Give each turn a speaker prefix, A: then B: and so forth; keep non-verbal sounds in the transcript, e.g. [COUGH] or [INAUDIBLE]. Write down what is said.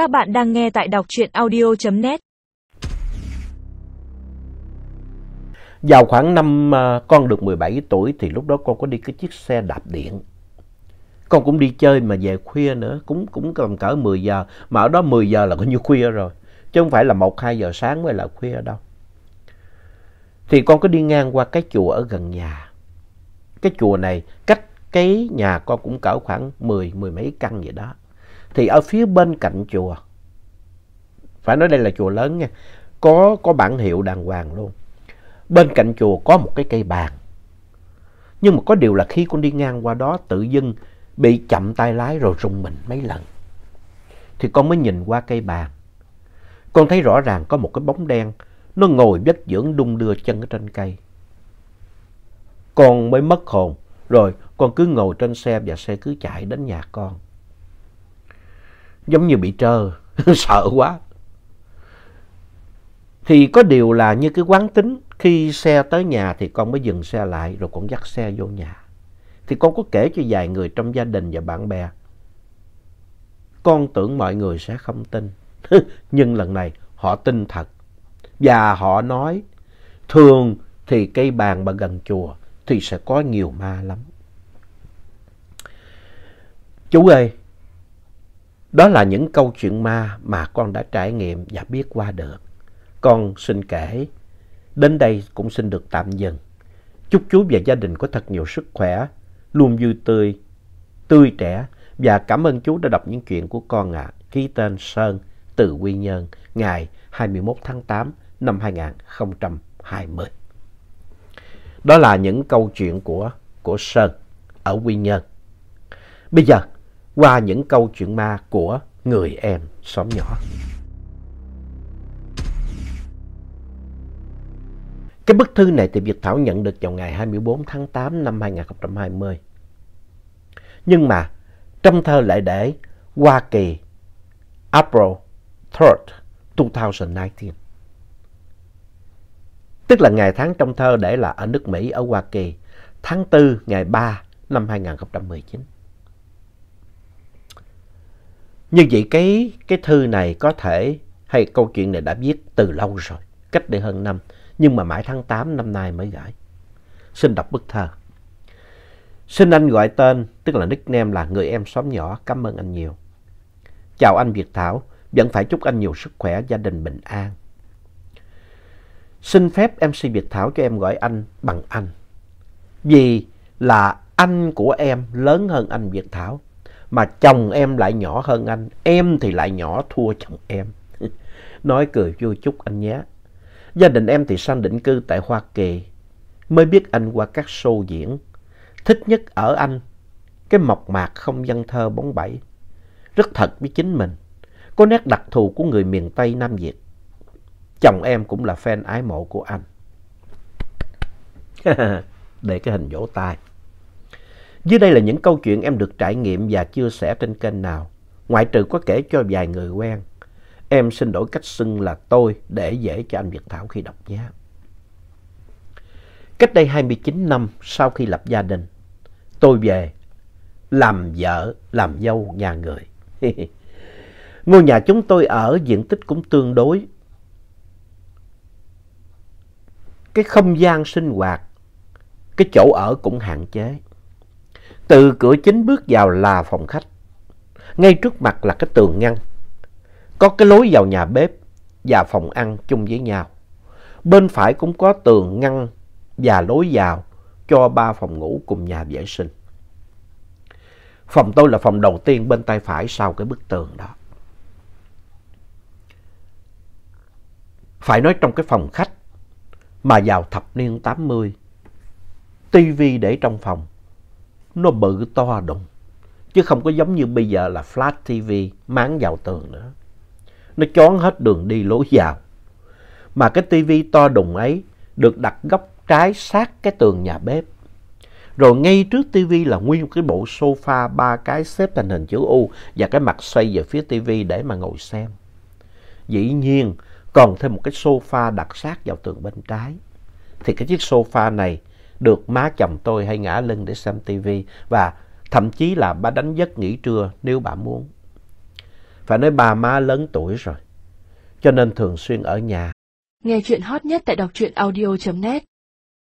A: Các bạn đang nghe tại đọc truyện audio.net
B: Vào khoảng năm à, con được 17 tuổi thì lúc đó con có đi cái chiếc xe đạp điện. Con cũng đi chơi mà về khuya nữa, cũng cũng tầm cỡ 10 giờ. Mà ở đó 10 giờ là coi như khuya rồi. Chứ không phải là 1-2 giờ sáng mới là khuya đâu. Thì con có đi ngang qua cái chùa ở gần nhà. Cái chùa này cách cái nhà con cũng cỡ khoảng 10, mười mấy căn vậy đó. Thì ở phía bên cạnh chùa, phải nói đây là chùa lớn nha, có, có bản hiệu đàng hoàng luôn. Bên cạnh chùa có một cái cây bàn. Nhưng mà có điều là khi con đi ngang qua đó tự dưng bị chậm tay lái rồi rung mình mấy lần. Thì con mới nhìn qua cây bàn. Con thấy rõ ràng có một cái bóng đen nó ngồi vất dưỡng đung đưa chân ở trên cây. Con mới mất hồn. Rồi con cứ ngồi trên xe và xe cứ chạy đến nhà con. Giống như bị trơ, [LAUGHS] sợ quá. Thì có điều là như cái quán tính, khi xe tới nhà thì con mới dừng xe lại rồi con dắt xe vô nhà. Thì con có kể cho vài người trong gia đình và bạn bè. Con tưởng mọi người sẽ không tin. [LAUGHS] Nhưng lần này họ tin thật. Và họ nói thường thì cây bàn mà gần chùa thì sẽ có nhiều ma lắm. Chú ơi, đó là những câu chuyện ma mà con đã trải nghiệm và biết qua được. Con xin kể, đến đây cũng xin được tạm dừng. Chúc chú và gia đình có thật nhiều sức khỏe, luôn vui tươi, tươi trẻ và cảm ơn chú đã đọc những chuyện của con ạ. À. Ký tên Sơn từ Quy Nhơn, ngày 21 tháng 8 năm 2020. Đó là những câu chuyện của, của Sơn ở Quy Nhơn. Bây giờ, qua những câu chuyện ma của người em xóm nhỏ. Cái bức thư này thì Việt Thảo nhận được vào ngày 24 tháng 8 năm 2020. Nhưng mà trong thơ lại để Hoa Kỳ April 3rd, 2019. Tức là ngày tháng trong thơ để là ở nước Mỹ, ở Hoa Kỳ, tháng 4 ngày 3 năm 2019. Như vậy cái, cái thư này có thể, hay câu chuyện này đã viết từ lâu rồi, cách đây hơn năm, nhưng mà mãi tháng 8 năm nay mới gửi. Xin đọc bức thơ. Xin anh gọi tên, tức là nickname là người em xóm nhỏ, cảm ơn anh nhiều. Chào anh Việt Thảo, vẫn phải chúc anh nhiều sức khỏe, gia đình bình an. Xin phép MC Việt Thảo cho em gọi anh bằng anh. Vì là anh của em lớn hơn anh Việt Thảo. Mà chồng em lại nhỏ hơn anh. Em thì lại nhỏ, thua chồng em. [LAUGHS] Nói cười vui chút anh nhé. Gia đình em thì sang định cư tại Hoa Kỳ. Mới biết anh qua các show diễn. Thích nhất ở anh. Cái mộc mạc không văn thơ bóng bẩy. Rất thật với chính mình. Có nét đặc thù của người miền Tây Nam Việt. Chồng em cũng là fan ái mộ của anh. [LAUGHS] Để cái hình vỗ tay. Dưới đây là những câu chuyện em được trải nghiệm và chia sẻ trên kênh nào. Ngoại trừ có kể cho vài người quen. Em xin đổi cách xưng là tôi để dễ cho anh Việt Thảo khi đọc nhé. Cách đây 29 năm sau khi lập gia đình, tôi về làm vợ, làm dâu nhà người. [LAUGHS] Ngôi nhà chúng tôi ở diện tích cũng tương đối. Cái không gian sinh hoạt, cái chỗ ở cũng hạn chế. Từ cửa chính bước vào là phòng khách. Ngay trước mặt là cái tường ngăn. Có cái lối vào nhà bếp và phòng ăn chung với nhau. Bên phải cũng có tường ngăn và lối vào cho ba phòng ngủ cùng nhà vệ sinh. Phòng tôi là phòng đầu tiên bên tay phải sau cái bức tường đó. Phải nói trong cái phòng khách mà vào thập niên 80, tivi để trong phòng nó bự to đùng. Chứ không có giống như bây giờ là flat TV máng vào tường nữa. Nó chón hết đường đi lối vào. Mà cái TV to đùng ấy được đặt góc trái sát cái tường nhà bếp. Rồi ngay trước TV là nguyên cái bộ sofa, ba cái xếp thành hình chữ U và cái mặt xoay về phía TV để mà ngồi xem. Dĩ nhiên, còn thêm một cái sofa đặt sát vào tường bên trái. Thì cái chiếc sofa này được má chồng tôi hay ngã lưng để xem tivi và thậm chí là bà đánh giấc nghỉ trưa nếu bà muốn. phải nói bà má lớn tuổi rồi. Cho nên thường xuyên ở nhà.
C: Nghe chuyện hot nhất tại đọc truyện audio.net